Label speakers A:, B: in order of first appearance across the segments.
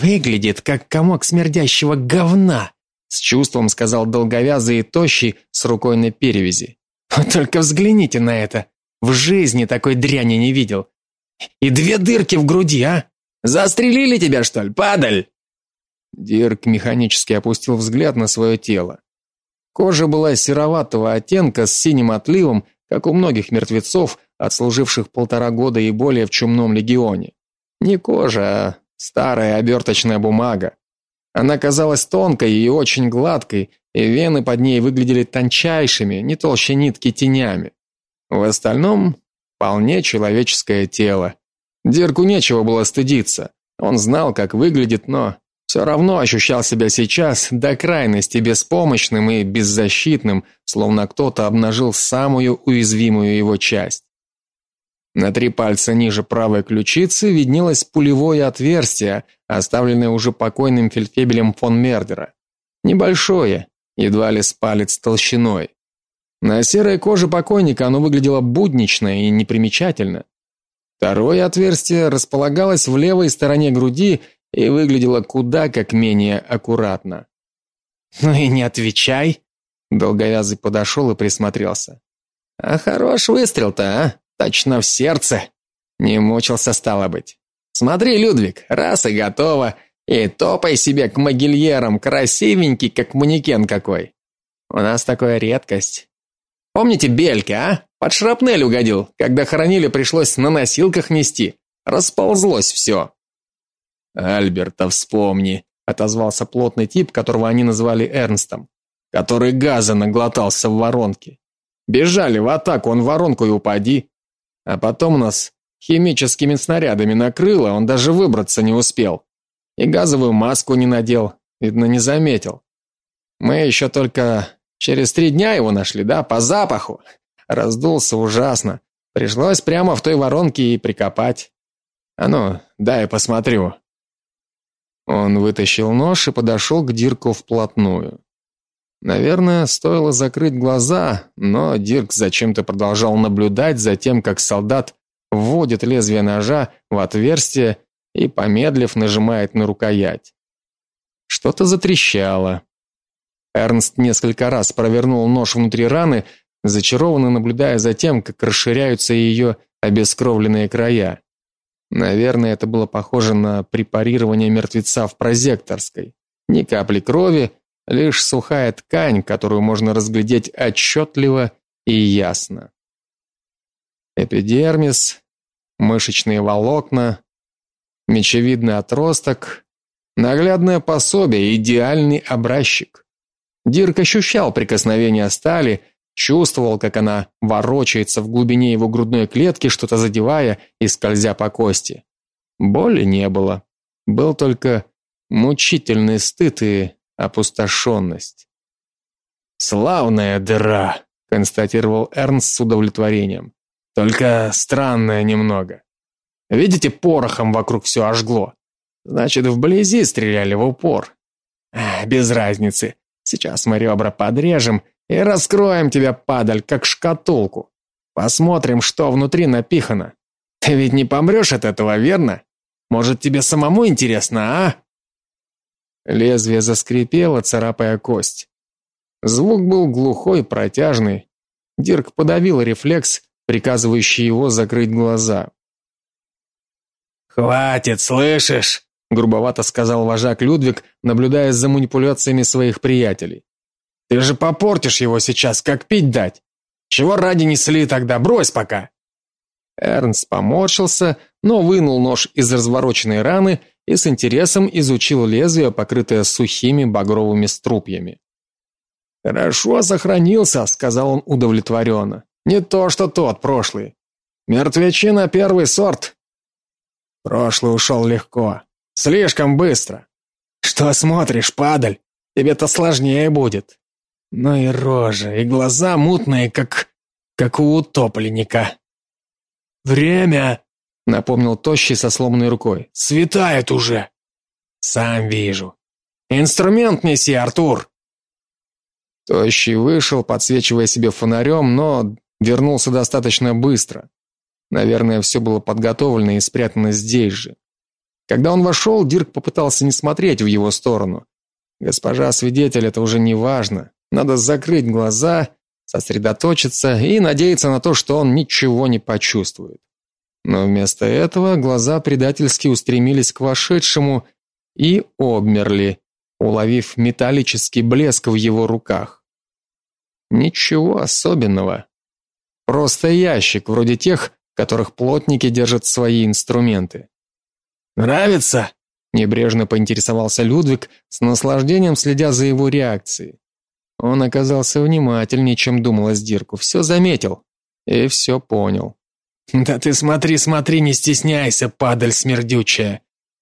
A: Выглядит как комок смердящего говна, с чувством сказал долговязый и тощий с рукой на перевязи. Только взгляните на это. В жизни такой дряни не видел. И две дырки в груди, а? Застрелили тебя, что ли, падаль? Дирк механически опустил взгляд на свое тело. Кожа была сероватого оттенка с синим отливом, как у многих мертвецов, отслуживших полтора года и более в чумном легионе. Не кожа, а старая оберточная бумага. Она казалась тонкой и очень гладкой, и вены под ней выглядели тончайшими, не толще нитки тенями. В остальном вполне человеческое тело. Дирку нечего было стыдиться. Он знал, как выглядит, но все равно ощущал себя сейчас до крайности беспомощным и беззащитным, словно кто-то обнажил самую уязвимую его часть. На три пальца ниже правой ключицы виднелось пулевое отверстие, оставленное уже покойным фельдфебелем фон Мердера. Небольшое, едва ли с палец толщиной. На серой коже покойника оно выглядело буднично и непримечательно. Второе отверстие располагалось в левой стороне груди и выглядело куда как менее аккуратно. Ну и не отвечай, долговязый подошел и присмотрелся. А хорош выстрел-то, а? Точно в сердце. Не мучился стало быть. Смотри, Людвиг, раз и готово. И топай себе к могильерам, красивенький, как манекен какой. У нас такая редкость. Помните Бельки, а? Под шрапнель угодил, когда хоронили, пришлось на носилках нести. Расползлось все. Альберта вспомни, отозвался плотный тип, которого они называли Эрнстом, который газа наглотался в воронке. Бежали в атаку, он в воронку и упади. А потом нас химическими снарядами накрыло, он даже выбраться не успел. И газовую маску не надел, видно, не заметил. Мы еще только через три дня его нашли, да, по запаху. Раздулся ужасно. Пришлось прямо в той воронке и прикопать. А ну, дай посмотрю. Он вытащил нож и подошел к Дирку вплотную. Наверное, стоило закрыть глаза, но Дирк зачем-то продолжал наблюдать за тем, как солдат вводит лезвие ножа в отверстие и помедлив нажимает на рукоять. Что-то затрещало. Эрнст несколько раз провернул нож внутри раны, зачарованно наблюдая за тем, как расширяются ее обескровленные края. Наверное, это было похоже на препарирование мертвеца в прозекторской. Ни капли крови, лишь сухая ткань, которую можно разглядеть отчетливо и ясно. Эпидермис, мышечные волокна, мечевидный отросток, наглядное пособие, идеальный образчик. Дирк ощущал прикосновение стали, чувствовал, как она ворочается в глубине его грудной клетки, что-то задевая и скользя по кости. Боли не было. Был только мучительный стыд и опустошенность. «Славная дыра», — констатировал Эрнст с удовлетворением. «Только странная немного. Видите, порохом вокруг все ожгло. Значит, вблизи стреляли в упор. Без разницы. Сейчас мы ребра подрежем и раскроем тебя, падаль, как шкатулку. Посмотрим, что внутри напихано. Ты ведь не помрешь от этого, верно? Может, тебе самому интересно, а?» Лезвие заскрипело, царапая кость. Звук был глухой, протяжный. Дирк подавил рефлекс, приказывающий его закрыть глаза. «Хватит, слышишь?» – грубовато сказал вожак Людвиг, наблюдая за манипуляциями своих приятелей. «Ты же попортишь его сейчас, как пить дать. Чего ради несли тогда, брось пока!» Эрнст поморщился, но вынул нож из развороченной раны и с интересом изучил лезвие, покрытое сухими багровыми струпьями. Хорошо сохранился, сказал он удовлетворенно. Не то, что тот прошлый. Мертвечина первый сорт. Прошлый ушел легко, слишком быстро. Что смотришь, падаль? Тебе-то сложнее будет. Ну и рожа, и глаза мутные, как как у утопленника. Время, напомнил тощий со сломанной рукой. Светает уже. Сам вижу. Инструмент неси, Артур. Тощий вышел, подсвечивая себе фонарем, но вернулся достаточно быстро. Наверное, все было подготовлено и спрятано здесь же. Когда он вошел, Дирк попытался не смотреть в его сторону. Госпожа свидетель это уже не важно. Надо закрыть глаза, сосредоточиться и надеяться на то, что он ничего не почувствует. Но вместо этого глаза предательски устремились к вошедшему и обмерли, уловив металлический блеск в его руках. Ничего особенного. Просто ящик, вроде тех, в которых плотники держат свои инструменты.
B: Нравится?
A: Небрежно поинтересовался Людвиг, с наслаждением следя за его реакцией. Он оказался внимательнее, чем думалось Дирку, все заметил и все понял.
B: Да ты смотри, смотри, не стесняйся, падаль смердючая.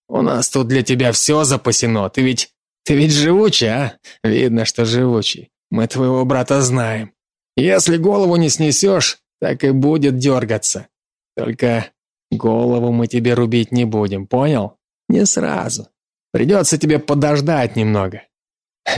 B: У нас тут для тебя все запасено. Ты ведь ты ведь живучий, а? Видно, что живучий. Мы твоего брата знаем. Если голову не снесешь, так и будет дергаться. Только голову мы тебе рубить не будем, понял? Не сразу. Придется тебе подождать немного.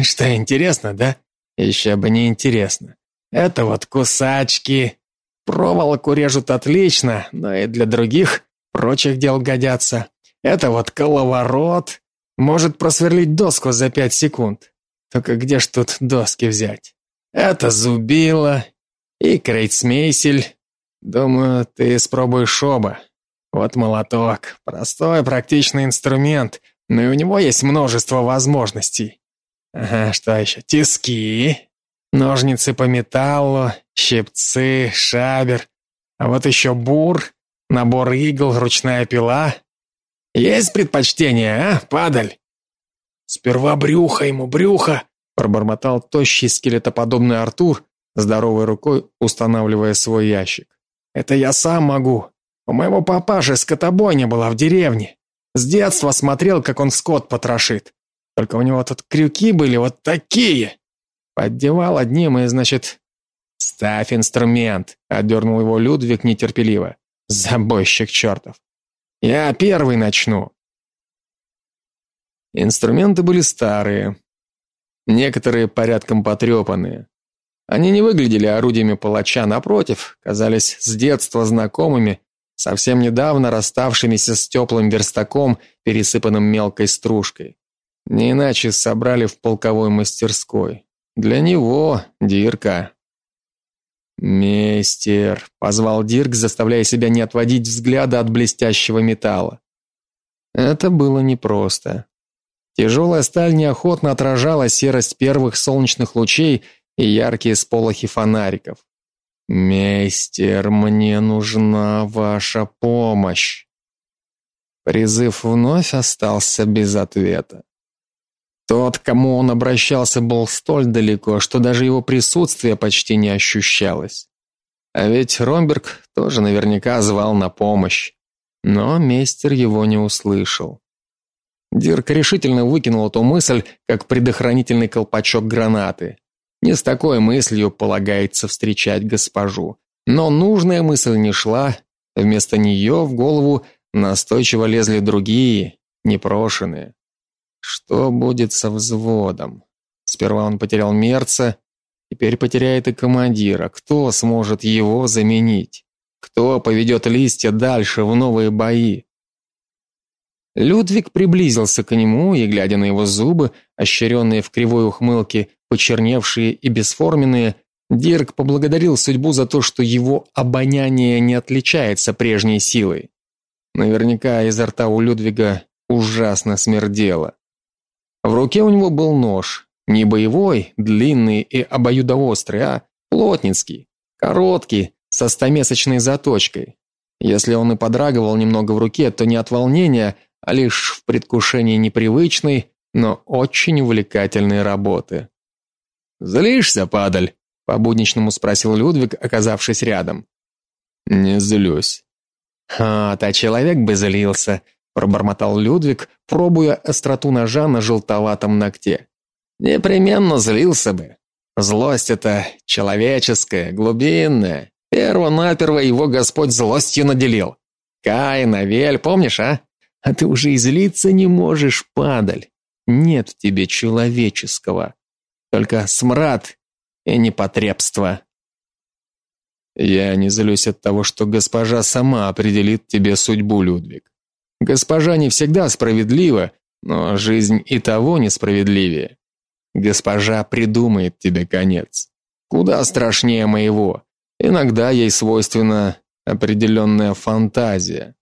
B: Что, интересно, да? Еще бы не интересно. Это вот кусачки. Проволоку режут отлично, но и для других прочих дел годятся. Это вот коловорот. Может просверлить доску за пять секунд. Только где ж тут доски взять? Это зубило и крейцмейсель. Думаю, ты испробуешь оба. Вот молоток. Простой, практичный инструмент, но и у него есть множество возможностей. Ага, что еще? Тиски, ножницы по металлу, щипцы, шабер. А вот еще бур, набор игл, ручная пила. Есть предпочтение, а, падаль? Сперва брюхо ему, брюхо, пробормотал тощий скелетоподобный Артур, здоровой рукой устанавливая свой ящик. Это я сам могу. У моего папаши скотобойня была в деревне. С детства смотрел, как он скот потрошит. Только у него тут крюки были вот такие. Поддевал одним и, значит... Ставь инструмент, отдернул его Людвиг нетерпеливо. Забойщик чертов. Я первый начну. Инструменты были старые, некоторые порядком потрепанные. Они не выглядели орудиями палача, напротив, казались с детства знакомыми, совсем недавно расставшимися с теплым верстаком, пересыпанным мелкой стружкой. Не иначе собрали в полковой мастерской. Для него, Дирка. «Мейстер», — позвал Дирк, заставляя себя не отводить взгляда от блестящего металла. Это было непросто. Тяжелая сталь неохотно отражала серость первых солнечных лучей и яркие сполохи фонариков. «Мейстер, мне нужна ваша помощь!» Призыв вновь остался без ответа. Тот, к кому он обращался, был столь далеко, что даже его присутствие почти не ощущалось. А ведь Ромберг тоже наверняка звал на помощь, но мейстер его не услышал. Дирк решительно выкинул эту мысль, как предохранительный колпачок гранаты. Не с такой мыслью полагается встречать госпожу. Но нужная мысль не шла, вместо нее в голову настойчиво лезли другие, непрошенные. Что будет со взводом? Сперва он потерял мерца, теперь потеряет и командира. Кто сможет его заменить? Кто поведет листья дальше в новые бои? Людвиг приблизился к нему и, глядя на его зубы, ощеренные в кривой ухмылке, почерневшие и бесформенные, Дирк поблагодарил судьбу за то, что его обоняние не отличается прежней силой. Наверняка изо рта у Людвига ужасно смердело. В руке у него был нож, не боевой, длинный и обоюдоострый, а плотницкий, короткий, со стомесочной заточкой. Если он и подрагивал немного в руке, то не от волнения, а лишь в предвкушении непривычной, но очень увлекательной работы. "Злишься, падаль?" по-будничному спросил Людвиг, оказавшись рядом. "Не злюсь". "А, та человек бы злился", пробормотал Людвиг, пробуя остроту ножа на желтоватом ногте. "Непременно злился бы. Злость это человеческая, глубинная. Перво-наперво его Господь злостью наделил. Каин, Авель, помнишь, а? А ты уже и злиться не можешь, падаль. Нет в тебе человеческого. Только смрад и непотребство. Я не злюсь от того, что госпожа сама определит тебе судьбу, Людвиг.
A: Госпожа не всегда справедлива, но жизнь и того несправедливее. Госпожа придумает тебе конец. Куда страшнее моего. Иногда ей свойственна определенная фантазия.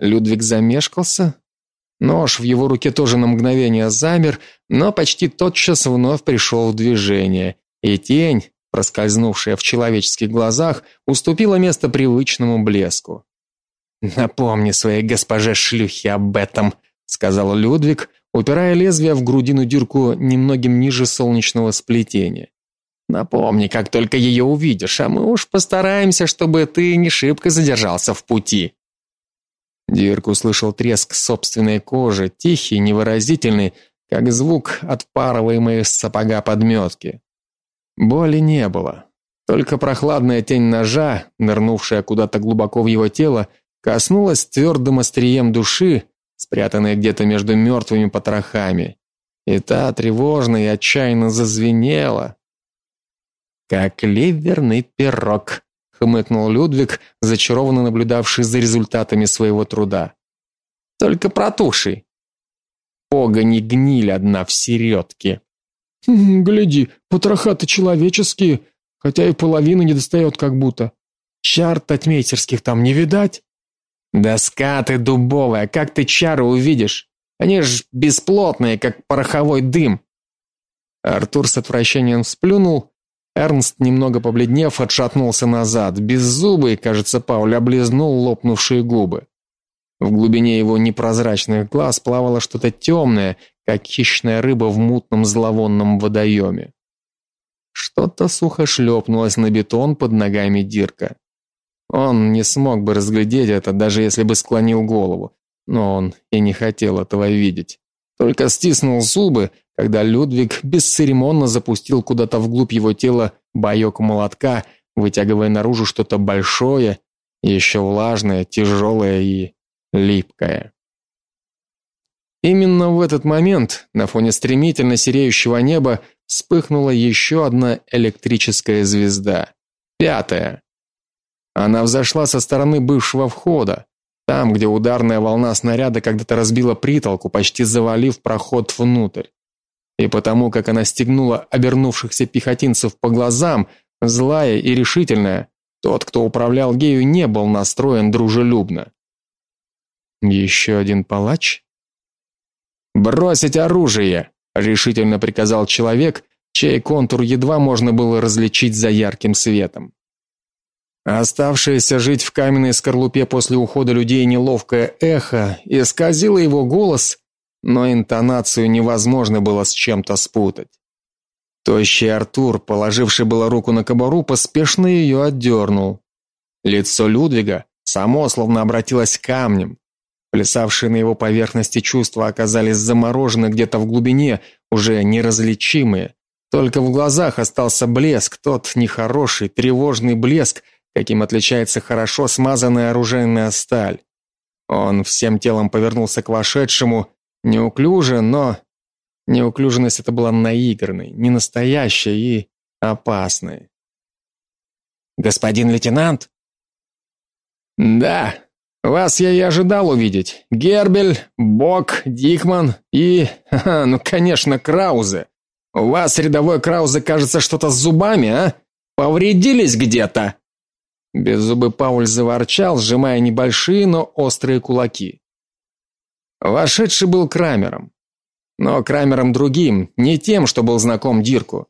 A: Людвиг замешкался. Нож в его руке тоже на мгновение замер, но почти тотчас вновь пришел в движение, и тень, проскользнувшая в человеческих глазах, уступила место привычному блеску. Напомни своей госпоже шлюхе об этом, сказал Людвиг, упирая лезвие в грудину дырку немногим ниже солнечного сплетения. Напомни, как только ее увидишь, а мы уж постараемся, чтобы ты не шибко задержался в пути. Дирк услышал треск собственной кожи, тихий, невыразительный, как звук отпарываемой с сапога подметки. Боли не было. Только прохладная тень ножа, нырнувшая куда-то глубоко в его тело, коснулась твердым острием души, спрятанной где-то между мертвыми потрохами. И та тревожно и отчаянно зазвенела. Как ливерный пирог, хмыкнул Людвиг, зачарованно наблюдавший за результатами своего труда. Только протуши. Погони гниль одна в середке.
B: «Хм, гляди, потроха-то человеческие, хотя и половины не достает как будто. Чар татмейтерских там не видать.
A: Доска ты дубовая, как ты чары увидишь? Они ж бесплотные, как пороховой дым. Артур с отвращением сплюнул. Эрнст, немного побледнев, отшатнулся назад. Беззубый, кажется, Пауль облизнул лопнувшие губы. В глубине его непрозрачных глаз плавало что-то темное, как хищная рыба в мутном зловонном водоеме. Что-то сухо шлепнулось на бетон под ногами Дирка. Он не смог бы разглядеть это, даже если бы склонил голову, но он и не хотел этого видеть. Только стиснул зубы, когда Людвиг бесцеремонно запустил куда-то вглубь его тела боек молотка, вытягивая наружу что-то большое, еще влажное, тяжелое и липкое. Именно в этот момент на фоне стремительно сереющего неба вспыхнула еще одна электрическая звезда, пятая. Она взошла со стороны бывшего входа, там, где ударная волна снаряда когда-то разбила притолку, почти завалив проход внутрь. И потому, как она стегнула обернувшихся пехотинцев по глазам, злая и решительная, тот, кто управлял Гею, не был настроен дружелюбно. «Еще один палач? Бросить оружие, решительно приказал человек, чей контур едва можно было различить за ярким светом. Оставшееся жить в каменной скорлупе после ухода людей неловкое эхо исказило его голос, но интонацию невозможно было с чем-то спутать. Тощий Артур, положивший было руку на кобуру, поспешно ее отдернул. Лицо Людвига само словно обратилось камнем. Плясавшие на его поверхности чувства оказались заморожены где-то в глубине, уже неразличимые. Только в глазах остался блеск, тот нехороший, тревожный блеск, каким отличается хорошо смазанная оружейная сталь. Он всем телом повернулся к вошедшему, неуклюже, но неуклюженность эта была наигранной, не настоящей и опасной. Господин лейтенант? Да, вас я и ожидал увидеть. Гербель, Бок, Дихман и, ну, конечно, Краузе. У вас рядовой Краузе, кажется, что-то с зубами, а? Повредились где-то? Беззубый Пауль заворчал, сжимая небольшие, но острые кулаки. Вошедший был Крамером. Но Крамером другим, не тем, что был знаком Дирку.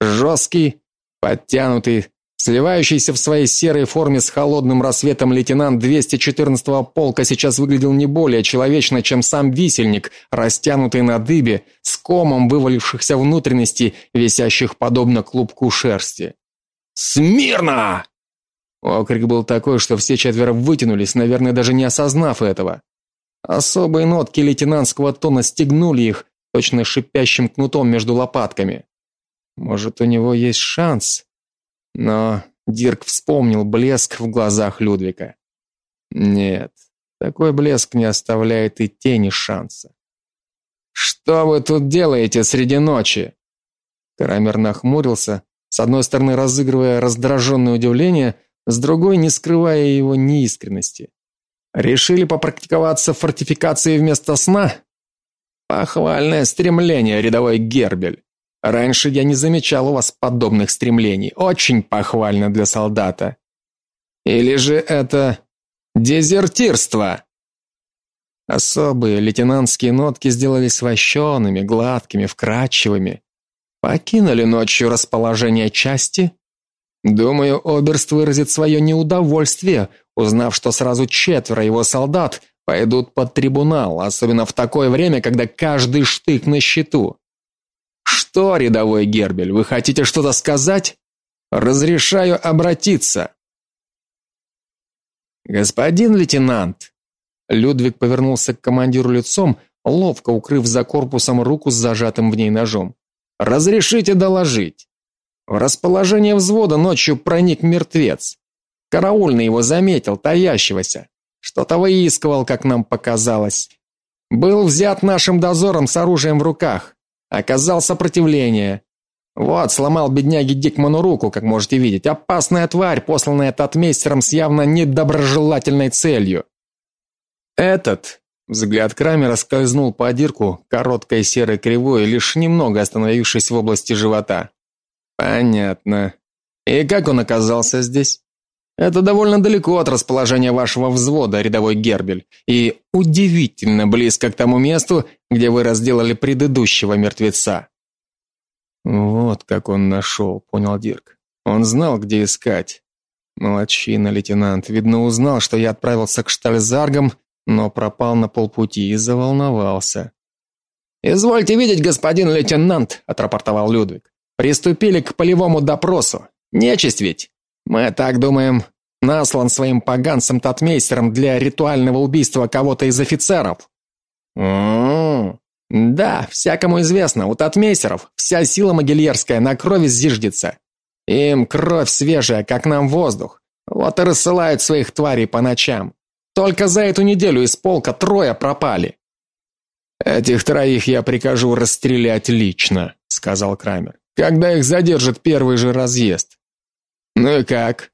A: Жесткий, подтянутый, сливающийся в своей серой форме с холодным рассветом лейтенант 214-го полка сейчас выглядел не более человечно, чем сам висельник, растянутый на дыбе, с комом вывалившихся внутренностей, висящих подобно клубку шерсти. «Смирно!» Окрик был такой, что все четверо вытянулись, наверное, даже не осознав этого. Особые нотки лейтенантского тона стегнули их, точно шипящим кнутом между лопатками. Может, у него есть шанс? Но Дирк вспомнил блеск в глазах Людвига. Нет, такой блеск не оставляет и тени шанса. Что вы тут делаете среди ночи? Крамер нахмурился, с одной стороны разыгрывая раздраженное удивление, с другой не скрывая его неискренности. Решили попрактиковаться в фортификации вместо сна? Похвальное стремление, рядовой Гербель. Раньше я не замечал у вас подобных стремлений. Очень похвально для солдата. Или же это дезертирство? Особые лейтенантские нотки сделались вощеными, гладкими, вкрадчивыми. Покинули ночью расположение части? Думаю, оберст выразит свое неудовольствие, узнав, что сразу четверо его солдат пойдут под трибунал, особенно в такое время, когда каждый штык на счету. Что, рядовой Гербель, вы хотите что-то сказать? Разрешаю обратиться. Господин лейтенант, Людвиг повернулся к командиру лицом, ловко укрыв за корпусом руку с зажатым в ней ножом. Разрешите доложить. В расположение взвода ночью проник мертвец. Караульный его заметил, таящегося. Что-то выискивал, как нам показалось. Был взят нашим дозором с оружием в руках. Оказал сопротивление. Вот, сломал бедняге Дикману руку, как можете видеть. Опасная тварь, посланная татмейстером с явно недоброжелательной целью. Этот взгляд Крамера скользнул по Адирку короткой серой кривой, лишь немного остановившись в области живота. Понятно. И как он оказался здесь? Это довольно далеко от расположения вашего взвода, рядовой Гербель, и удивительно близко к тому месту, где вы разделали предыдущего мертвеца. Вот как он нашел, понял Дирк. Он знал, где искать. Молодчина, лейтенант. Видно, узнал, что я отправился к Штальзаргам, но пропал на полпути и заволновался. Извольте видеть, господин лейтенант, отрапортовал Людвиг. Приступили к полевому допросу. Нечисть ведь. Мы так думаем, наслан своим поганцем-татмейстером для ритуального убийства кого-то из офицеров. М-м. Да, всякому известно, у татмейстеров вся сила могильерская на крови зиждется. Им кровь свежая, как нам воздух. Вот и рассылают своих тварей по ночам. Только за эту неделю из полка трое пропали. Этих троих я прикажу расстрелять лично, сказал Крамер. Когда их задержит первый же разъезд. Ну и как?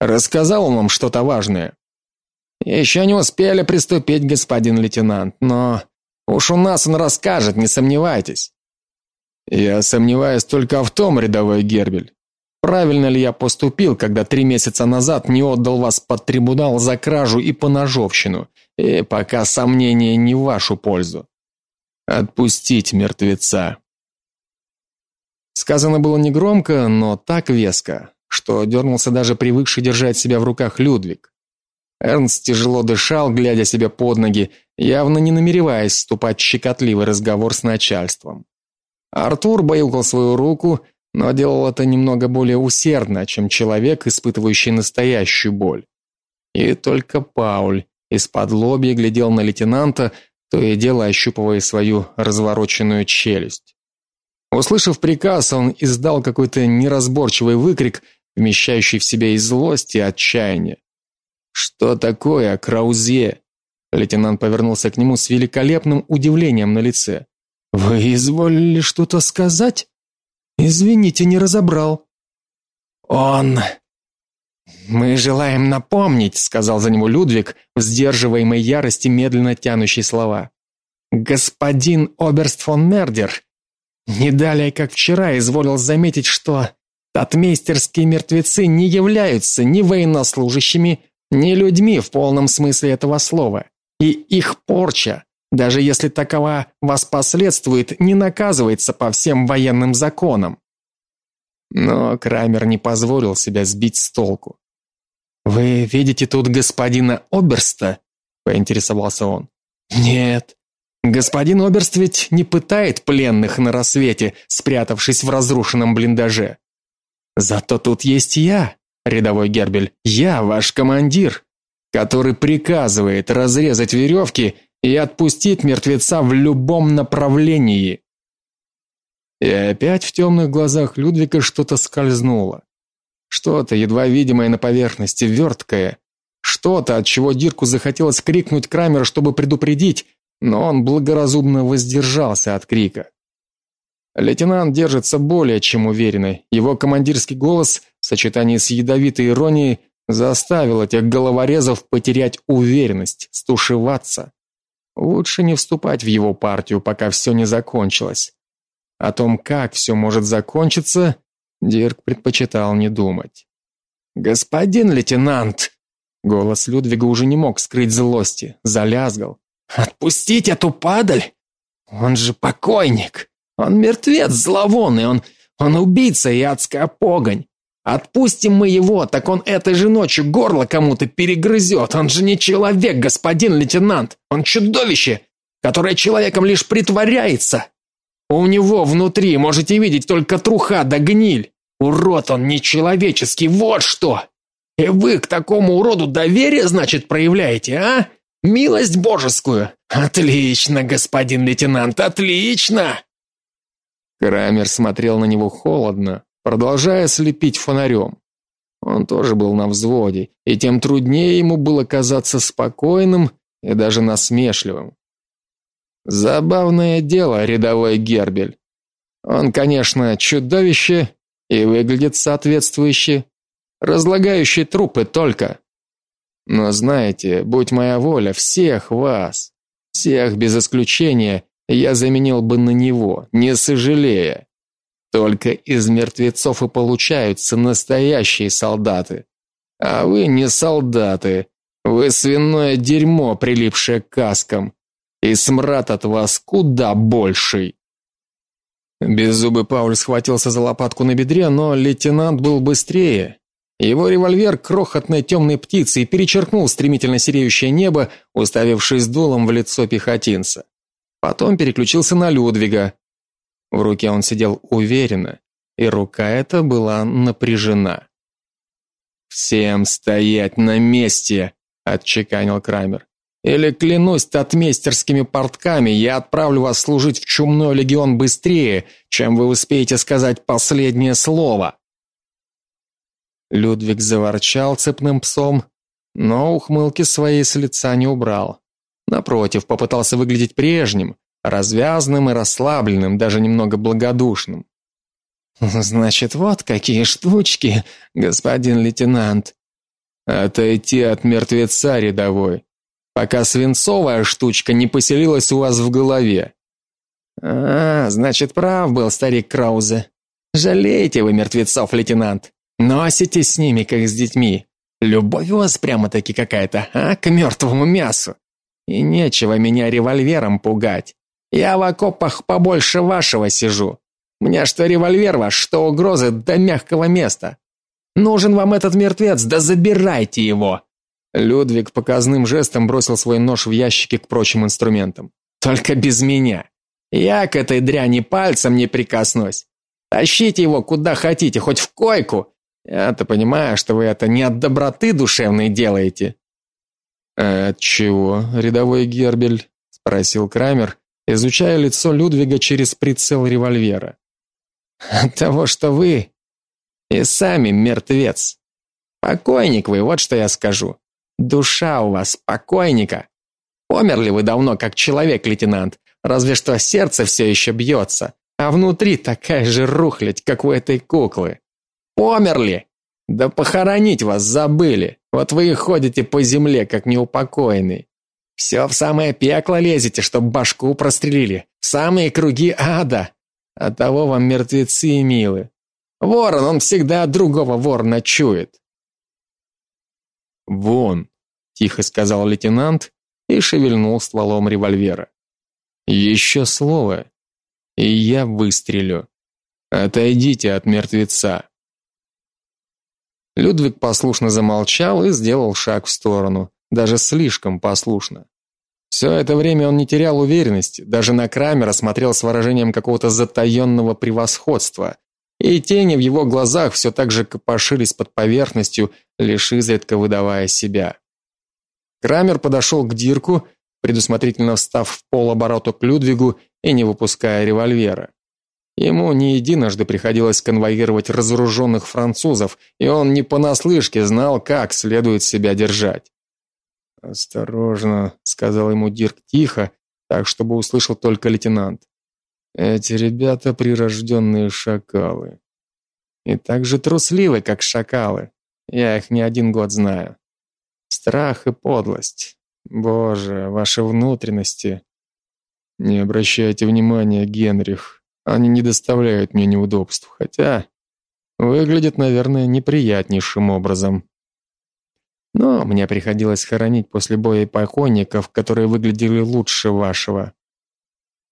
A: Рассказал он вам что-то важное? «Еще не успели приступить, господин лейтенант, но уж у нас он расскажет, не сомневайтесь. Я сомневаюсь только в том, рядовой Гербель. Правильно ли я поступил, когда три месяца назад не отдал вас под трибунал за кражу и поножовщину? И пока сомнения не в вашу пользу. Отпустить мертвеца. Сказано было негромко, но так веско, что дернулся даже привыкший держать себя в руках Людвиг. Эрнст тяжело дышал, глядя себе под ноги, явно не намереваясь вступать в щекотливый разговор с начальством. Артур баюкал свою руку, но делал это немного более усердно, чем человек, испытывающий настоящую боль. И только Пауль из-под лобья глядел на лейтенанта, то и дело ощупывая свою развороченную челюсть. Услышав приказ, он издал какой-то неразборчивый выкрик, вмещающий в себя и злость, и отчаяние. Что такое, Краузе? Лейтенант повернулся к нему с великолепным удивлением на лице. Вы изволили что-то сказать? Извините, не разобрал. Он Мы желаем напомнить, сказал за него Людвиг, в сдерживаемой ярости медленно тянущий слова. Господин Оберст фон Мердер не далее, как вчера, изволил заметить, что татмейстерские мертвецы не являются ни военнослужащими, ни людьми в полном смысле этого слова, и их порча, даже если такова воспоследствует, не наказывается по всем военным законам. Но Крамер не позволил себя сбить с толку. Вы видите тут господина Оберста? поинтересовался он. Нет, Господин Оберст ведь не пытает пленных на рассвете, спрятавшись в разрушенном блиндаже. Зато тут есть я, рядовой Гербель, я ваш командир, который приказывает разрезать веревки и отпустить мертвеца в любом направлении. И опять в темных глазах Людвига что-то скользнуло. Что-то едва видимое на поверхности, верткое. Что-то, от чего Дирку захотелось крикнуть Крамера, чтобы предупредить, но он благоразумно воздержался от крика. Лейтенант держится более чем уверенно. Его командирский голос в сочетании с ядовитой иронией Заставил этих головорезов потерять уверенность, стушеваться. Лучше не вступать в его партию, пока все не закончилось. О том, как все может закончиться, Дирк предпочитал не думать. Господин лейтенант, голос Людвига уже не мог скрыть злости, залязгал. Отпустить эту падаль! Он же покойник. Он мертвец зловонный, он он убийца и адская погонь. Отпустим мы его, так он этой же ночью горло кому-то перегрызет. Он же не человек, господин лейтенант. Он чудовище, которое человеком лишь притворяется. У него внутри можете видеть только труха да гниль. Урод он нечеловеческий, вот что. И вы к такому уроду доверие, значит, проявляете, а? Милость божескую. Отлично, господин лейтенант, отлично. Крамер смотрел на него холодно, продолжая слепить фонарем. Он тоже был на взводе, и тем труднее ему было казаться спокойным и даже насмешливым. Забавное дело, рядовой Гербель. Он, конечно, чудовище и выглядит соответствующе, разлагающий трупы только. Но знаете, будь моя воля, всех вас, всех без исключения, я заменил бы на него, не сожалея. Только из мертвецов и получаются настоящие солдаты. А вы не солдаты. Вы свиное дерьмо, прилипшее к каскам. И смрад от вас куда больший. Беззубый Пауль схватился за лопатку на бедре, но лейтенант был быстрее. Его револьвер крохотной темной птицей перечеркнул стремительно сереющее небо, уставившись дулом в лицо пехотинца. Потом переключился на Людвига, в руке он сидел уверенно, и рука эта была напряжена. Всем стоять на месте, отчеканил Крамер. Или клянусь татмейстерскими портками, я отправлю вас служить в чумной легион быстрее, чем вы успеете сказать последнее слово. Людвиг заворчал цепным псом, но ухмылки своей с лица не убрал. Напротив, попытался выглядеть прежним, развязным и расслабленным, даже немного благодушным. Значит, вот какие штучки, господин лейтенант. Отойти от мертвеца рядовой, пока свинцовая штучка не поселилась у вас в голове. А, значит, прав был старик Краузе. Жалеете вы мертвецов, лейтенант. Носитесь с ними как с детьми. Любовь у вас прямо-таки какая-то, а, к мертвому мясу. И нечего меня револьвером пугать. Я в окопах побольше вашего сижу. Мне что револьвер ваш, что угрозы до мягкого места. Нужен вам этот мертвец, да забирайте его. Людвиг показным жестом бросил свой нож в ящики к прочим инструментам. Только без меня. Я к этой дряни пальцем не прикоснусь. Тащите его куда хотите, хоть в койку. Я-то понимаю, что вы это не от доброты душевной делаете. «А от чего, рядовой Гербель?» спросил Крамер, изучая лицо Людвига через прицел револьвера. От того, что вы и сами мертвец. Покойник вы, вот что я скажу. Душа у вас покойника. Померли вы давно как человек, лейтенант, разве что сердце все еще бьется, а внутри такая же рухлядь, как у этой куклы. Померли. Да похоронить вас забыли. Вот вы и ходите по земле как неупокоенный. Все в самое пекло лезете, чтоб башку прострелили, в самые круги ада. Оттого вам мертвецы и милы. Ворон, он всегда другого ворона чует. Вон, тихо сказал лейтенант и шевельнул стволом револьвера. Еще слово, и я выстрелю. Отойдите от мертвеца. Людвиг послушно замолчал и сделал шаг в сторону даже слишком послушно. Все это время он не терял уверенности, даже на Крамера смотрел с выражением какого-то затаенного превосходства, и тени в его глазах все так же копошились под поверхностью, лишь изредка выдавая себя. Крамер подошел к Дирку, предусмотрительно встав в полоборота к Людвигу и не выпуская револьвера. Ему не единожды приходилось конвоировать разоруженных французов, и он не понаслышке знал, как следует себя держать. «Осторожно», — сказал ему Дирк тихо, так, чтобы услышал только лейтенант. «Эти ребята прирожденные шакалы. И так же трусливы, как шакалы. Я их не один год знаю. Страх и подлость. Боже, ваши внутренности. Не обращайте внимания, Генрих. Они не доставляют мне неудобств, хотя выглядят, наверное, неприятнейшим образом. Но мне приходилось хоронить после боя покойников, которые выглядели лучше вашего.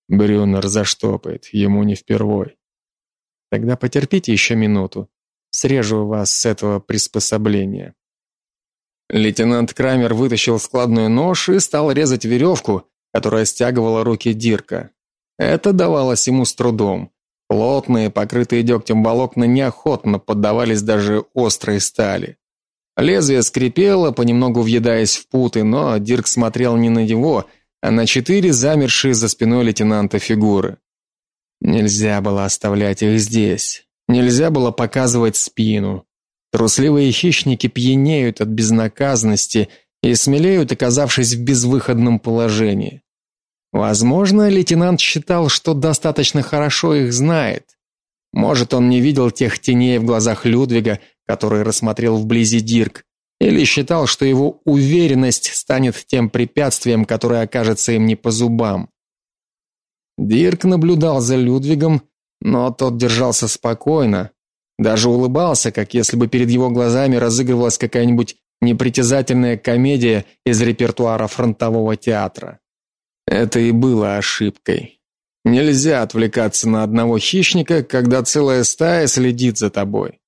A: Брюнер заштопает, ему не впервой. Тогда потерпите еще минуту. Срежу вас с этого приспособления. Лейтенант Крамер вытащил складной нож и стал резать веревку, которая стягивала руки Дирка. Это давалось ему с трудом. Плотные, покрытые дегтем волокна неохотно поддавались даже острой стали. Лезвие скрипело, понемногу въедаясь в путы, но Дирк смотрел не на него, а на четыре замершие за спиной лейтенанта фигуры. Нельзя было оставлять их здесь. Нельзя было показывать спину. Трусливые хищники пьянеют от безнаказанности и смелеют, оказавшись в безвыходном положении. Возможно, лейтенант считал, что достаточно хорошо их знает. Может, он не видел тех теней в глазах Людвига, которые рассмотрел вблизи Дирк, или считал, что его уверенность станет тем препятствием, которое окажется им не по зубам. Дирк наблюдал за Людвигом, но тот держался спокойно, даже улыбался, как если бы перед его глазами разыгрывалась какая-нибудь непритязательная комедия из репертуара фронтового театра. Это и было ошибкой. Нельзя отвлекаться на одного хищника, когда целая стая следит за тобой.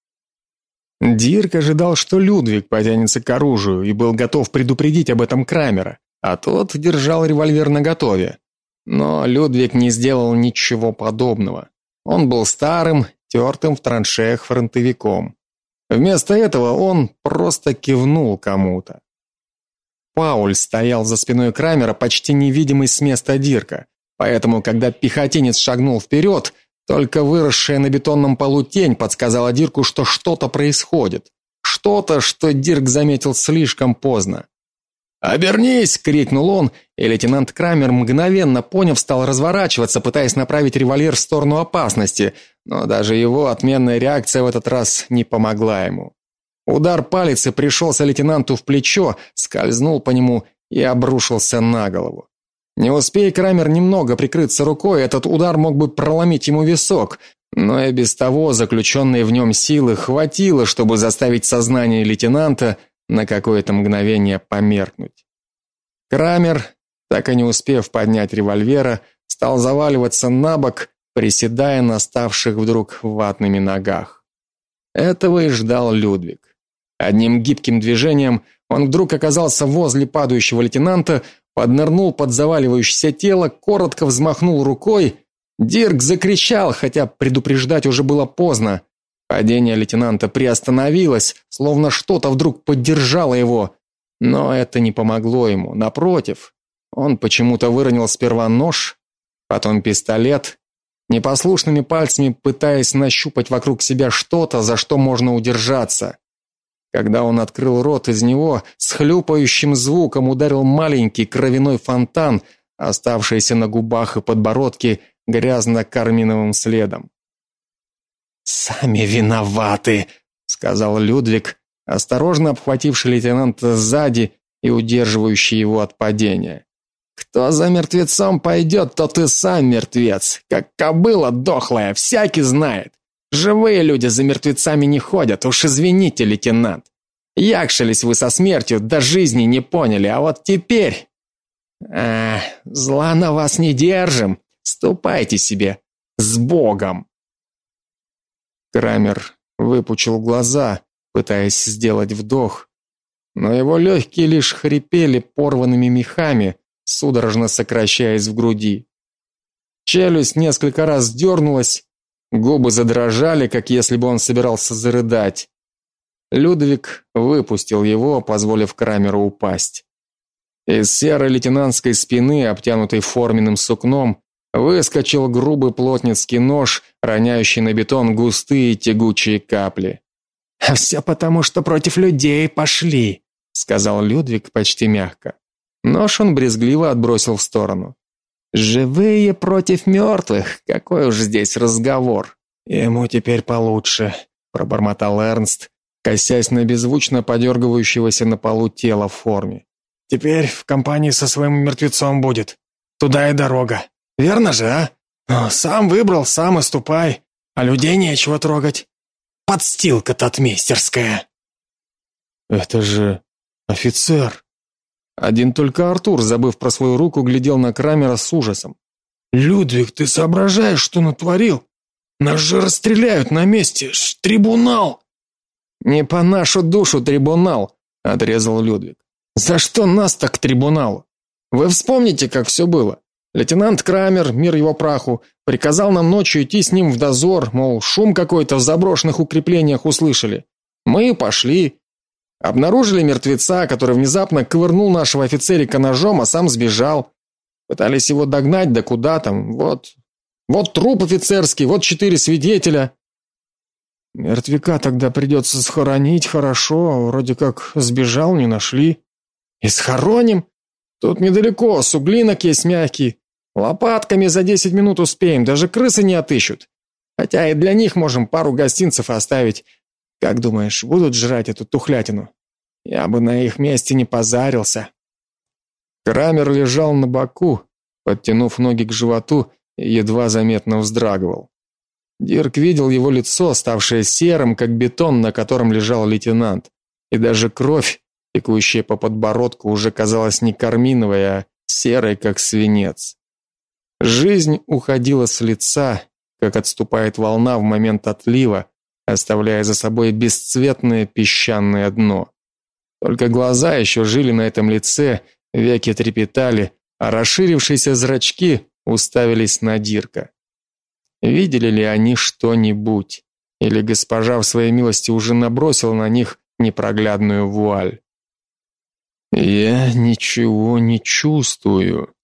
A: Дирк ожидал, что Людвиг потянется к оружию и был готов предупредить об этом Крамера, а тот держал револьвер наготове. Но Людвиг не сделал ничего подобного. Он был старым, тертым в траншеях фронтовиком. Вместо этого он просто кивнул кому-то. Пауль стоял за спиной Крамера, почти невидимый с места Дирка. Поэтому, когда пехотинец шагнул вперед, только выросшая на бетонном полу тень подсказала Дирку, что что-то происходит. Что-то, что Дирк заметил слишком поздно. "Обернись!" крикнул он, и лейтенант Крамер, мгновенно поняв, стал разворачиваться, пытаясь направить револьвер в сторону опасности, но даже его отменная реакция в этот раз не помогла ему. Удар палицы пришелся лейтенанту в плечо, скользнул по нему и обрушился на голову. Не успей Крамер немного прикрыться рукой, этот удар мог бы проломить ему висок, но и без того заключенной в нем силы хватило, чтобы заставить сознание лейтенанта на какое-то мгновение померкнуть. Крамер, так и не успев поднять револьвера, стал заваливаться на бок, приседая на ставших вдруг ватными ногах. Этого и ждал Людвиг. Одним гибким движением он вдруг оказался возле падающего лейтенанта, поднырнул под заваливающееся тело, коротко взмахнул рукой. Дирк закричал, хотя предупреждать уже было поздно. Падение лейтенанта приостановилось, словно что-то вдруг поддержало его, но это не помогло ему. Напротив, он почему-то выронил сперва нож, потом пистолет, непослушными пальцами пытаясь нащупать вокруг себя что-то, за что можно удержаться. Когда он открыл рот, из него с хлюпающим звуком ударил маленький кровяной фонтан, оставшийся на губах и подбородке грязно-карминовым следом. «Сами виноваты», — сказал Людвиг, осторожно обхвативший лейтенанта сзади и удерживающий его от падения. «Кто за мертвецом пойдет, тот и сам мертвец, как кобыла дохлая, всякий знает. Живые люди за мертвецами не ходят, уж извините, лейтенант. Якшились вы со смертью, до жизни не поняли, а вот теперь... А, зла на вас не держим. Ступайте себе. С Богом. Крамер выпучил глаза, пытаясь сделать вдох, но его легкие лишь хрипели порванными мехами, судорожно сокращаясь в груди. Челюсть несколько раз дернулась, Губы задрожали, как если бы он собирался зарыдать. Людвиг выпустил его, позволив Крамеру упасть. Из серой лейтенантской спины, обтянутой форменным сукном, выскочил грубый плотницкий нож, роняющий на бетон густые тягучие капли. «А все потому, что против людей пошли», — сказал Людвиг почти мягко. Нож он брезгливо отбросил в сторону. Живые против мертвых? Какой уж здесь разговор? Ему теперь получше, пробормотал Эрнст, косясь на беззвучно подергивающегося на полу тело в форме.
B: Теперь в компании со своим мертвецом будет. Туда и дорога. Верно же, а? Ну, сам выбрал, сам и ступай. А людей нечего трогать. Подстилка татмейстерская.
A: Это же офицер. Один только Артур, забыв про свою руку, глядел на Крамера с ужасом.
B: Людвиг, ты соображаешь, что натворил? Нас же расстреляют на месте. Ш, трибунал.
A: Не по нашу душу трибунал, отрезал Людвиг. За что нас так к трибуналу? Вы вспомните, как все было. Лейтенант Крамер, мир его праху, приказал нам ночью идти с ним в дозор, мол, шум какой-то в заброшенных укреплениях услышали. Мы пошли, обнаружили мертвеца, который внезапно ковырнул нашего офицерика ножом, а сам сбежал. Пытались его догнать, да куда там? Вот. Вот труп офицерский, вот четыре свидетеля.
B: Мертвяка тогда придется схоронить хорошо, вроде как сбежал, не нашли.
A: И схороним? Тут недалеко, суглинок есть мягкий. Лопатками за десять минут успеем, даже крысы не отыщут. Хотя и для них можем пару гостинцев оставить. Как думаешь, будут жрать эту тухлятину? Я бы на их месте не позарился. Крамер лежал на боку, подтянув ноги к животу и едва заметно вздрагивал. Дирк видел его лицо, ставшее серым, как бетон, на котором лежал лейтенант, и даже кровь, текущая по подбородку, уже казалась не карминовой, а серой, как свинец. Жизнь уходила с лица, как отступает волна в момент отлива, оставляя за собой бесцветное песчаное дно. Только глаза еще жили на этом лице, веки трепетали, а расширившиеся зрачки уставились на Дирка. Видели ли они что-нибудь? Или госпожа в своей милости уже набросила на них непроглядную вуаль? Я ничего не чувствую,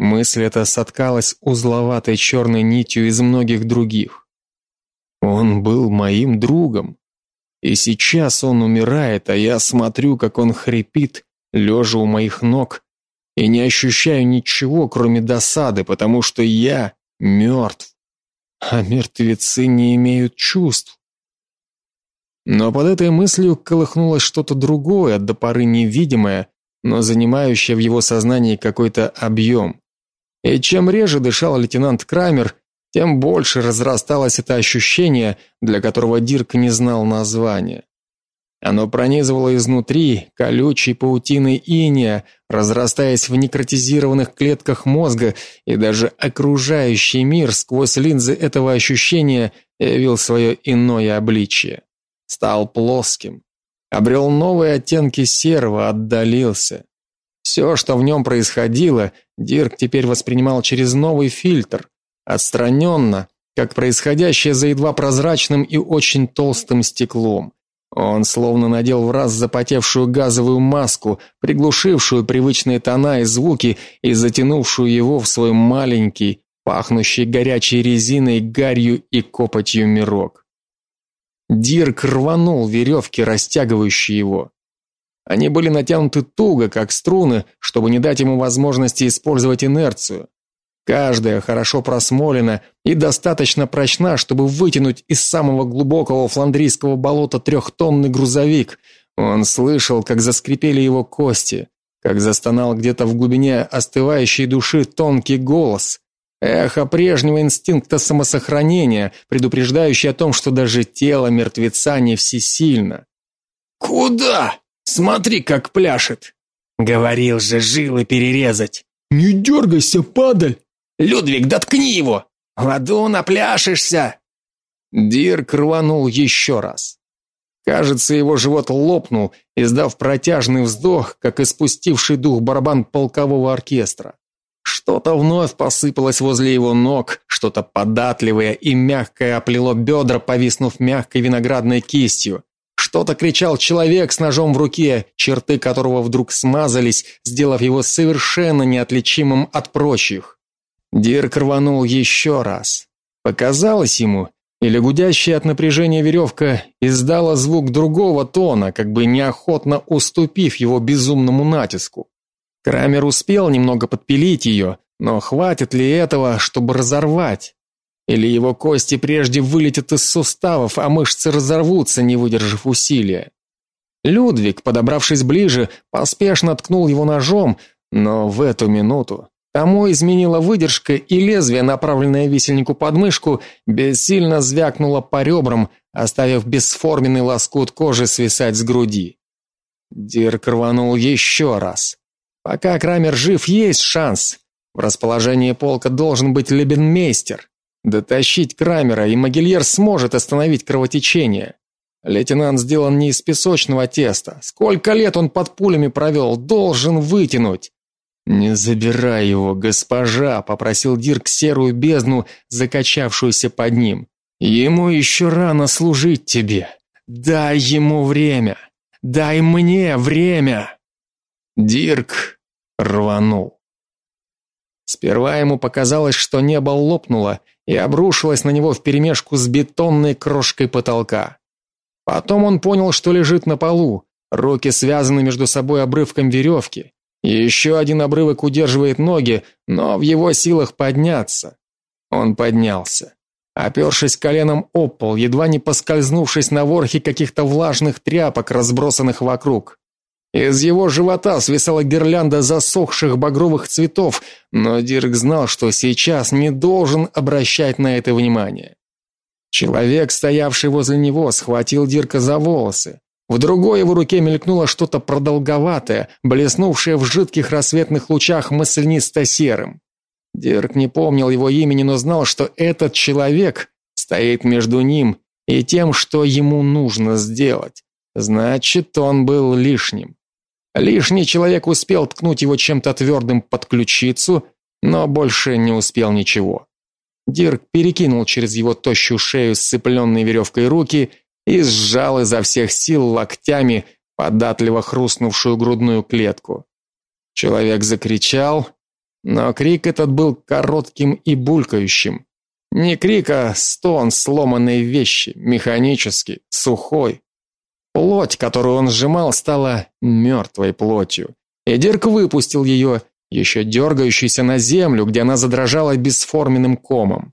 A: Мысль эта соткалась узловатой черной нитью из многих других. Он был моим другом. И сейчас он умирает, а я смотрю, как он хрипит, лежа у моих ног, и не ощущаю ничего, кроме досады, потому что я мертв. А мертвецы не имеют чувств. Но под этой мыслью колыхнулось что-то другое, до поры невидимое, но занимающее в его сознании какой-то объем. И чем реже дышал лейтенант Крамер, тем больше разрасталось это ощущение, для которого Дирк не знал названия. Оно пронизывало изнутри колючей паутиной иния, разрастаясь в некротизированных клетках мозга, и даже окружающий мир сквозь линзы этого ощущения явил свое иное обличие. Стал плоским, обрел новые оттенки серого, отдалился. Все, что в нем происходило, Дирк теперь воспринимал через новый фильтр, отстраненно, как происходящее за едва прозрачным и очень толстым стеклом. Он словно надел в раз запотевшую газовую маску, приглушившую привычные тона и звуки и затянувшую его в свой маленький, пахнущий горячей резиной, гарью и копотью мирок. Дирк рванул веревки, растягивающие его. Они были натянуты туго, как струны, чтобы не дать ему возможности использовать инерцию. Каждая хорошо просмолена и достаточно прочна, чтобы вытянуть из самого глубокого фландрийского болота трехтонный грузовик. Он слышал, как заскрипели его кости, как застонал где-то в глубине остывающей души тонкий голос. Эхо прежнего инстинкта самосохранения, предупреждающий о том, что даже тело мертвеца не всесильно.
B: «Куда?» Смотри, как пляшет.
A: Говорил же, жилы перерезать.
B: Не дергайся, падаль.
A: Людвиг, доткни его. В аду напляшешься. Дирк рванул еще раз. Кажется, его живот лопнул, издав протяжный вздох, как испустивший дух барабан полкового оркестра. Что-то вновь посыпалось возле его ног, что-то податливое и мягкое оплело бедра, повиснув мягкой виноградной кистью. Что-то кричал человек с ножом в руке, черты которого вдруг смазались, сделав его совершенно неотличимым от прочих. Дирк рванул еще раз. Показалось ему, или гудящая от напряжения веревка издала звук другого тона, как бы неохотно уступив его безумному натиску. Крамер успел немного подпилить ее, но хватит ли этого, чтобы разорвать? или его кости прежде вылетят из суставов, а мышцы разорвутся, не выдержав усилия. Людвиг, подобравшись ближе, поспешно ткнул его ножом, но в эту минуту тому изменила выдержка, и лезвие, направленное висельнику под мышку, бессильно звякнуло по ребрам, оставив бесформенный лоскут кожи свисать с груди. Дирк рванул еще раз. Пока Крамер жив, есть шанс. В расположении полка должен быть Лебенмейстер. Дотащить Крамера, и Могильер сможет остановить кровотечение. Лейтенант сделан не из песочного теста. Сколько лет он под пулями провел, должен вытянуть. Не забирай его, госпожа, попросил Дирк серую бездну, закачавшуюся под ним. Ему еще рано служить тебе. Дай ему время. Дай мне время. Дирк рванул. Сперва ему показалось, что небо лопнуло и обрушилось на него вперемешку с бетонной крошкой потолка. Потом он понял, что лежит на полу, руки связаны между собой обрывком веревки. Еще один обрывок удерживает ноги, но в его силах подняться. Он поднялся. Опершись коленом об пол, едва не поскользнувшись на ворхе каких-то влажных тряпок, разбросанных вокруг. Из его живота свисала гирлянда засохших багровых цветов, но Дирк знал, что сейчас не должен обращать на это внимание. Человек, стоявший возле него, схватил Дирка за волосы. В другой его руке мелькнуло что-то продолговатое, блеснувшее в жидких рассветных лучах маслянисто-серым. Дирк не помнил его имени, но знал, что этот человек стоит между ним и тем, что ему нужно сделать. Значит, он был лишним. Лишний человек успел ткнуть его чем-то твердым под ключицу, но больше не успел ничего. Дирк перекинул через его тощую шею сцепленные веревкой руки и сжал изо всех сил локтями податливо хрустнувшую грудную клетку. Человек закричал, но крик этот был коротким и булькающим. Не крик, а стон сломанной вещи, механический, сухой. Плоть, которую он сжимал, стала мертвой плотью. И Дирк выпустил ее еще дергающуюся на землю, где она задрожала бесформенным комом.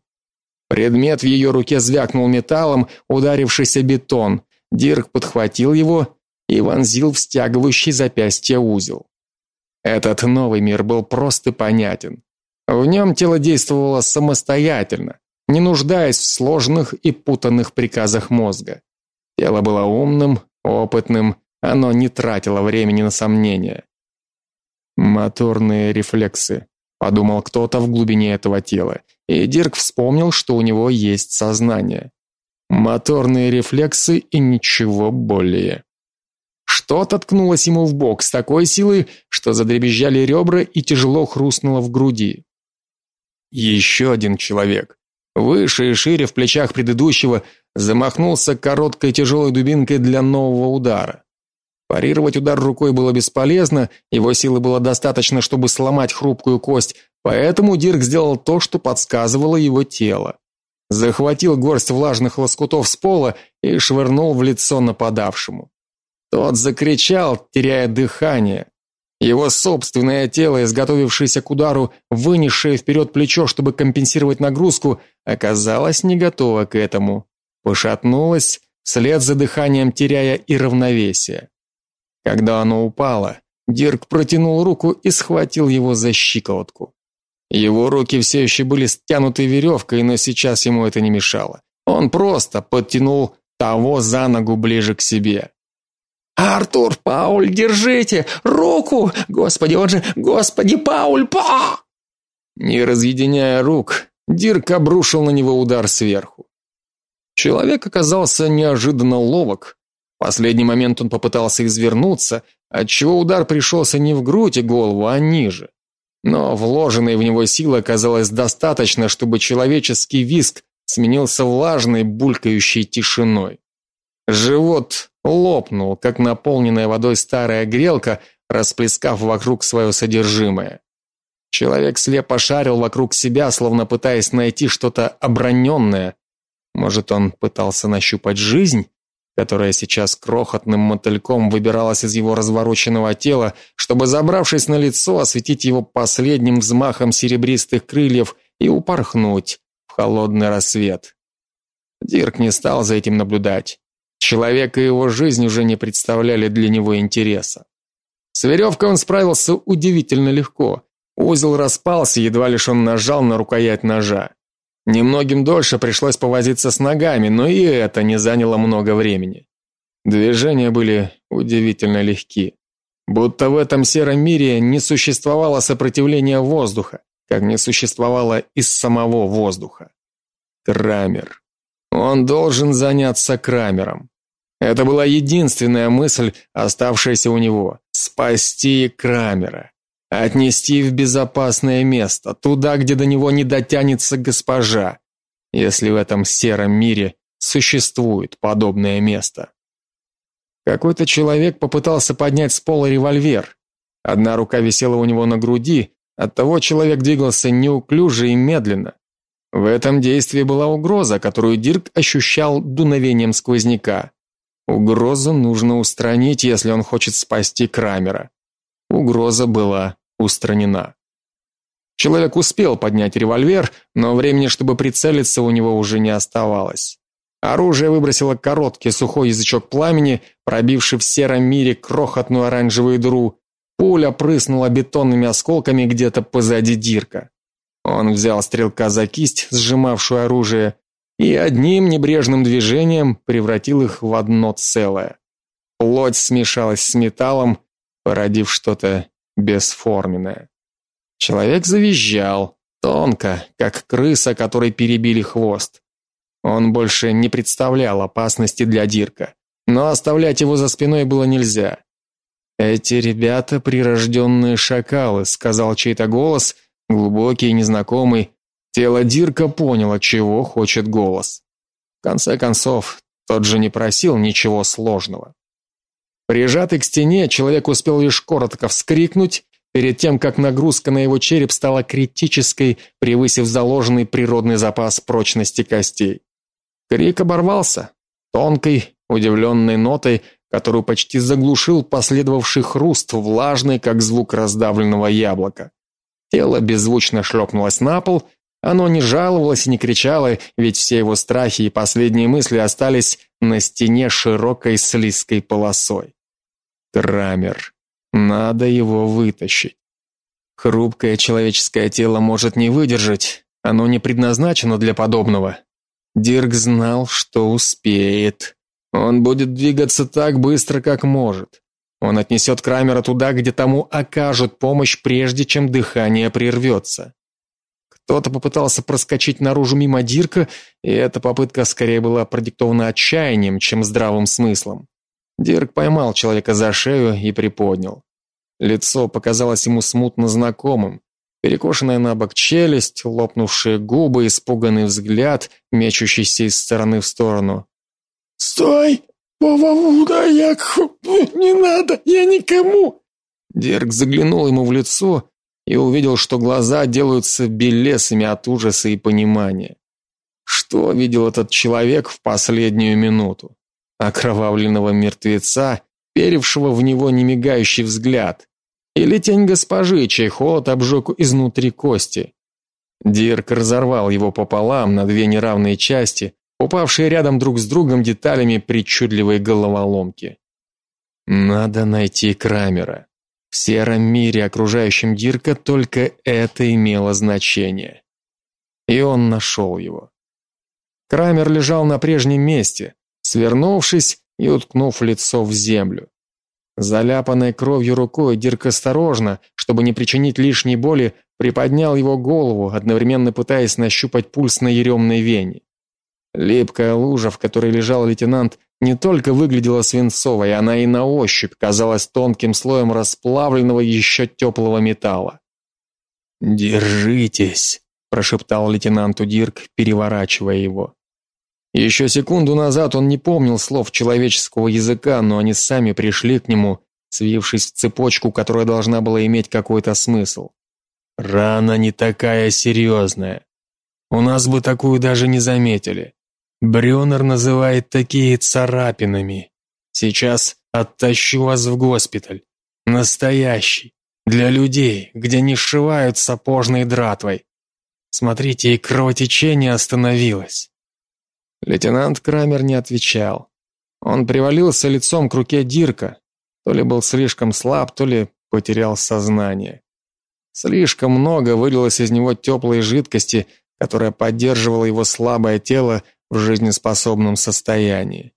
A: Предмет в ее руке звякнул металлом, ударившийся бетон. Дирк подхватил его и вонзил в стягивающий запястье узел. Этот новый мир был просто понятен. В нем тело действовало самостоятельно, не нуждаясь в сложных и путанных приказах мозга. Тело было умным, опытным, оно не тратило времени на сомнения. Моторные рефлексы, подумал кто-то в глубине этого тела, и Дирк вспомнил, что у него есть сознание. Моторные рефлексы и ничего более. Что-то ткнулось ему в бок с такой силой, что задребезжали ребра и тяжело хрустнуло в груди. Еще один человек, выше и шире в плечах предыдущего, замахнулся короткой тяжелой дубинкой для нового удара. Парировать удар рукой было бесполезно, его силы было достаточно, чтобы сломать хрупкую кость, поэтому Дирк сделал то, что подсказывало его тело. Захватил горсть влажных лоскутов с пола и швырнул в лицо нападавшему. Тот закричал, теряя дыхание. Его собственное тело, изготовившееся к удару, вынесшее вперед плечо, чтобы компенсировать нагрузку, оказалось не готово к этому. Пошатнулось, вслед за дыханием теряя и равновесие. Когда оно упало, Дирк протянул руку и схватил его за щиколотку. Его руки все еще были стянуты веревкой, но сейчас ему это не мешало. Он просто подтянул того за ногу ближе к себе. Артур, Пауль, держите руку! Господи, он же, Господи, Пауль, па! Не разъединяя рук, Дирк обрушил на него удар сверху. Человек оказался неожиданно ловок, последний момент он попытался извернуться, отчего удар пришелся не в грудь и голову, а ниже. Но вложенной в него силы оказалось достаточно, чтобы человеческий визг сменился влажной, булькающей тишиной. Живот лопнул, как наполненная водой старая грелка, расплескав вокруг свое содержимое. Человек слепо шарил вокруг себя, словно пытаясь найти что-то оброненное. Может, он пытался нащупать жизнь? Которая сейчас крохотным мотыльком выбиралась из его развороченного тела, чтобы, забравшись на лицо, осветить его последним взмахом серебристых крыльев и упорхнуть в холодный рассвет. Дирк не стал за этим наблюдать. Человек и его жизнь уже не представляли для него интереса. С веревкой он справился удивительно легко. Узел распался, едва лишь он нажал на рукоять ножа. Немногим дольше пришлось повозиться с ногами, но и это не заняло много времени. Движения были удивительно легки. Будто в этом сером мире не существовало сопротивления воздуха, как не существовало из самого воздуха. Крамер. Он должен заняться Крамером. Это была единственная мысль, оставшаяся у него спасти Крамера, отнести в безопасное место, туда, где до него не дотянется госпожа, если в этом сером мире существует подобное место. Какой-то человек попытался поднять с пола револьвер. Одна рука висела у него на груди, оттого человек двигался неуклюже и медленно. В этом действии была угроза, которую Дирк ощущал дуновением сквозняка. Угрозу нужно устранить, если он хочет спасти Крамера. Угроза была устранена. Человек успел поднять револьвер, но времени, чтобы прицелиться, у него уже не оставалось. Оружие выбросило короткий сухой язычок пламени, пробивший в сером мире крохотную оранжевую дыру. Пуля прыснула бетонными осколками где-то позади Дирка. Он взял стрелка за кисть, сжимавшую оружие, и одним небрежным движением превратил их в одно целое. Плоть смешалась с металлом, породив что-то бесформенное. Человек завизжал, тонко, как крыса, которой перебили хвост. Он больше не представлял опасности для Дирка, но оставлять его за спиной было нельзя. Эти ребята прирожденные шакалы, сказал чей-то голос, глубокий и незнакомый, Тело Дирка поняло, чего хочет голос. В конце концов, тот же не просил ничего сложного. Прижатый к стене, человек успел лишь коротко вскрикнуть перед тем, как нагрузка на его череп стала критической, превысив заложенный природный запас прочности костей. Крик оборвался тонкой, удивленной нотой, которую почти заглушил последовавший хруст, влажный, как звук раздавленного яблока. Тело беззвучно шлепнулось на пол, оно не жаловалось и не кричало, ведь все его страхи и последние мысли остались на стене широкой слизкой полосой. Крамер. Надо его вытащить. Хрупкое человеческое тело может не выдержать, оно не предназначено для подобного. Дирк знал, что успеет. Он будет двигаться так быстро, как может. Он отнесет Крамера туда, где тому окажут помощь, прежде чем дыхание прервется. Кто-то попытался проскочить наружу мимо Дирка, и эта попытка скорее была продиктована отчаянием, чем здравым смыслом. Дирк поймал человека за шею и приподнял. Лицо показалось ему смутно знакомым. Перекошенная на бок челюсть, лопнувшие губы, испуганный взгляд, мечущийся из стороны в сторону.
C: "Стой! Вова, я не надо, я никому!"
A: Дирк заглянул ему в лицо и увидел, что глаза делаются белесыми от ужаса и понимания. Что видел этот человек в последнюю минуту? Окровавленного мертвеца, перевшего в него немигающий взгляд, или тень госпожи, чей холод обжег изнутри кости. Дирк разорвал его пополам на две неравные части, упавшие рядом друг с другом деталями причудливой головоломки. Надо найти Крамера. В сером мире, окружающем Дирка, только это имело значение. И он нашел его. Крамер лежал на прежнем месте, свернувшись и уткнув лицо в землю. Заляпанной кровью рукой Дирк осторожно, чтобы не причинить лишней боли, приподнял его голову, одновременно пытаясь нащупать пульс на еремной вене. Липкая лужа, в которой лежал лейтенант, не только выглядела свинцовой, она и на ощупь казалась тонким слоем расплавленного еще теплого металла. "Держитесь", прошептал лейтенанту Дирк, переворачивая его. Еще секунду назад он не помнил слов человеческого языка, но они сами пришли к нему, свившись в цепочку, которая должна была иметь какой-то смысл. Рана не такая серьезная. У нас бы такую даже не заметили. Брюнер называет такие царапинами. Сейчас оттащу вас в госпиталь. Настоящий. Для людей, где не сшивают сапожной дратвой.
B: Смотрите, и кровотечение остановилось.
A: Лейтенант Крамер не отвечал. Он привалился лицом к руке Дирка, то ли был слишком слаб, то ли потерял сознание. Слишком много вылилось из него теплой жидкости, которая поддерживала его слабое тело в жизнеспособном состоянии.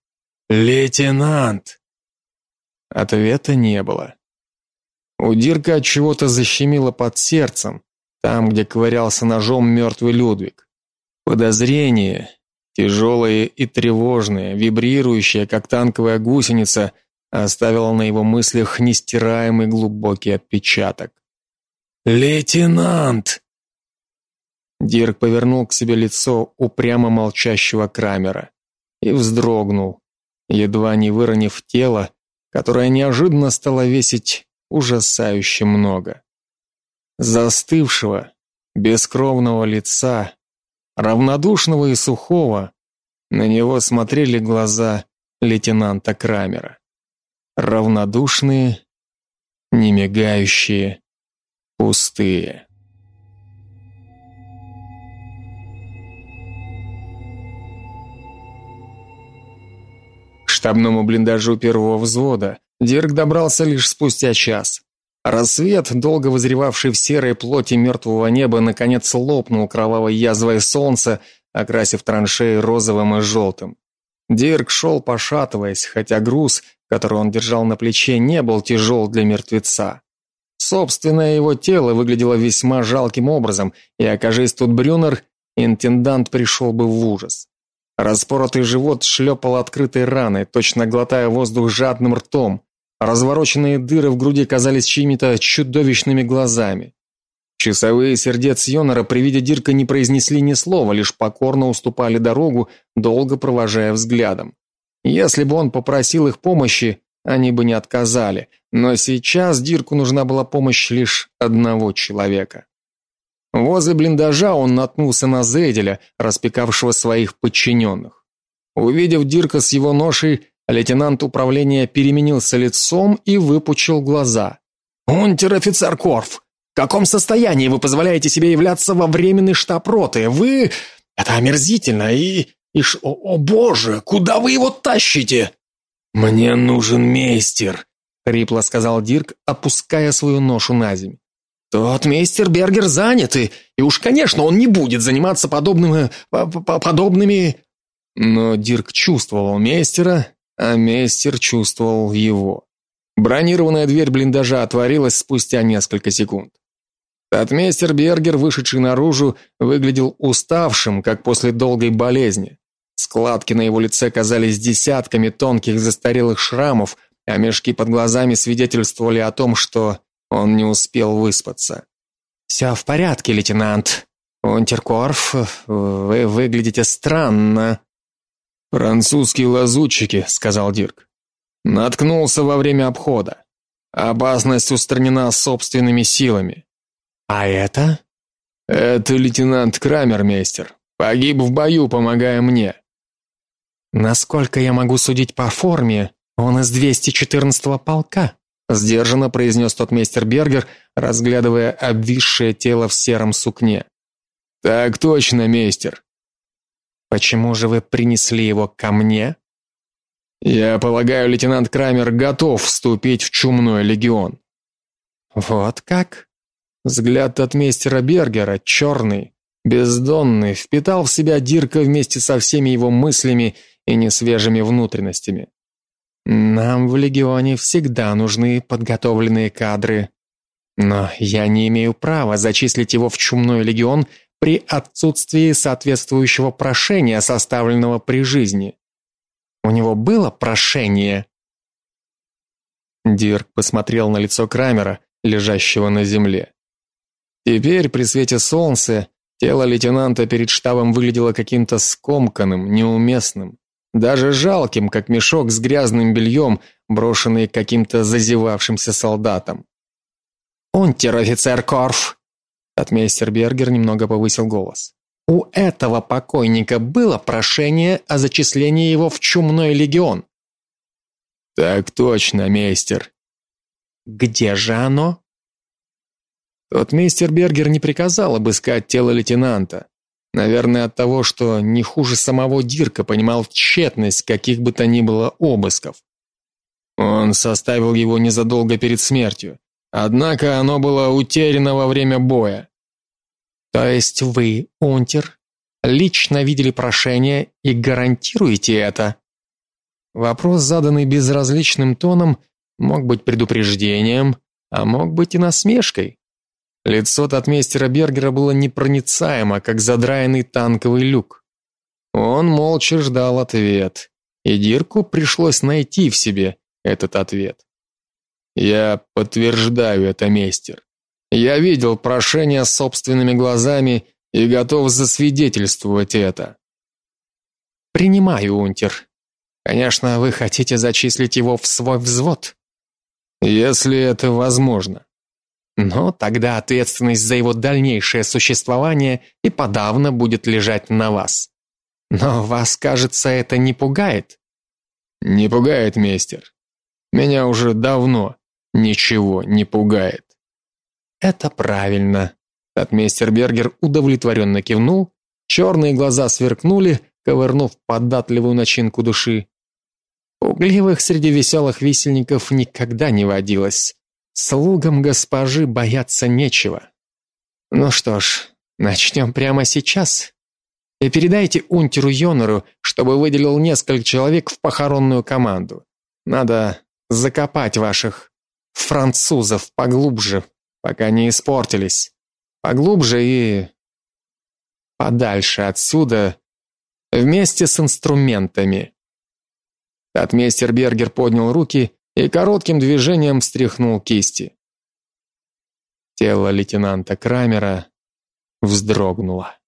A: Лейтенант. Ответа не было. У Дирка от чего-то защемило под сердцем, там, где ковырялся ножом мертвый Людвиг. Подозрение, тяжелое и тревожное, вибрирующее, как танковая гусеница, оставило на его мыслях нестираемый глубокий отпечаток. Лейтенант. Дирк повернул к себе лицо упрямо молчащего Крамера и вздрогнул, едва не выронив тело, которое неожиданно стало весить ужасающе много. Застывшего, бескровного лица, равнодушного и сухого, на него смотрели глаза лейтенанта Крамера. Равнодушные, немигающие, пустые. К штабному блиндажу первого взвода Дирк добрался лишь спустя час. Рассвет, долго возревавший в серой плоти мертвого неба, наконец лопнул кровавой язвой солнца, окрасив траншеи розовым и желтым. Дирк шел пошатываясь, хотя груз, который он держал на плече, не был тяжел для мертвеца. Собственное его тело выглядело весьма жалким образом, и окажись тут Брюнер, интендант пришел бы в ужас. Распоротый живот шлепал открытой раной, точно глотая воздух жадным ртом. Развороченные дыры в груди казались чьими-то чудовищными глазами. Часовые сердец Йонора при виде Дирка не произнесли ни слова, лишь покорно уступали дорогу, долго провожая взглядом. Если бы он попросил их помощи, они бы не отказали, но сейчас Дирку нужна была помощь лишь одного человека. Возле блиндажа он наткнулся на Зейделя, распекавшего своих подчиненных. Увидев Дирка с его ношей, Лейтенант управления переменился лицом и выпучил глаза. «Унтер-офицер Корф, в каком состоянии вы позволяете себе являться во временный штаб роты? Вы... Это омерзительно и... и ш... о, о боже, куда вы его тащите?» «Мне нужен мейстер», — хрипло сказал Дирк, опуская свою ношу на земь. «Тот мейстер Бергер занят, и, и уж, конечно, он не будет заниматься подобными... подобными...» Но Дирк чувствовал мейстера а мейстер чувствовал его. Бронированная дверь блиндажа отворилась спустя несколько секунд. Татмейстер Бергер, вышедший наружу, выглядел уставшим, как после долгой болезни. Складки на его лице казались десятками тонких застарелых шрамов, а мешки под глазами свидетельствовали о том, что он не успел выспаться. «Все в порядке, лейтенант. Унтеркорф, вы выглядите странно. Французские лазутчики, сказал Дирк. Наткнулся во время обхода. Опасность устранена собственными силами. А это? Это лейтенант Крамермейстер. Погиб в бою, помогая мне. Насколько я могу судить по форме, он из 214-го полка, сдержанно произнес тот мейстер Бергер, разглядывая обвисшее тело в сером сукне. Так точно, мейстер. Почему же вы принесли его ко мне? Я полагаю, лейтенант Крамер готов вступить в чумной легион. Вот как? Взгляд от мистера Бергера черный, бездонный, впитал в себя Дирка вместе со всеми его мыслями и несвежими внутренностями. Нам в легионе всегда нужны подготовленные кадры, но я не имею права зачислить его в чумной легион при отсутствии соответствующего прошения, составленного при жизни. У него было прошение. Дирк посмотрел на лицо Крамера, лежащего на земле. Теперь при свете солнца тело лейтенанта перед штабом выглядело каким-то скомканным, неуместным, даже жалким, как мешок с грязным бельем, брошенный каким-то зазевавшимся солдатом. «Унтер-офицер Корф!» Отмейстер Бергер немного повысил голос. У этого покойника было прошение о зачислении его в чумной легион. Так точно, мейстер. Где же оно? Тот мистер Бергер не приказал обыскать тело лейтенанта. Наверное, от того, что не хуже самого Дирка понимал тщетность каких бы то ни было обысков. Он составил его незадолго перед смертью. Однако оно было утеряно во время боя. То есть вы, Унтер, лично видели прошение и гарантируете это? Вопрос, заданный безразличным тоном, мог быть предупреждением, а мог быть и насмешкой. Лицо татмейстера Бергера было непроницаемо, как задраенный танковый люк. Он молча ждал ответ, и Дирку пришлось найти в себе этот ответ. Я подтверждаю это, мейстер. Я видел прошение собственными глазами и готов засвидетельствовать это. Принимаю, унтер. Конечно, вы хотите зачислить его в свой взвод. Если это возможно. Но тогда ответственность за его дальнейшее существование и подавно будет лежать на вас. Но вас, кажется, это не пугает? Не пугает, мейстер. Меня уже давно ничего не пугает. Это правильно. Татмейстер Бергер удовлетворенно кивнул, черные глаза сверкнули, ковырнув податливую начинку души. Пугливых среди веселых висельников никогда не водилось. Слугам госпожи бояться нечего. Ну что ж, начнем прямо сейчас. И передайте унтеру Йонору, чтобы выделил несколько человек в похоронную команду. Надо закопать ваших французов поглубже, пока не испортились. Поглубже и подальше отсюда, вместе с инструментами. Татмейстер Бергер поднял руки и коротким движением встряхнул кисти. Тело лейтенанта Крамера вздрогнуло.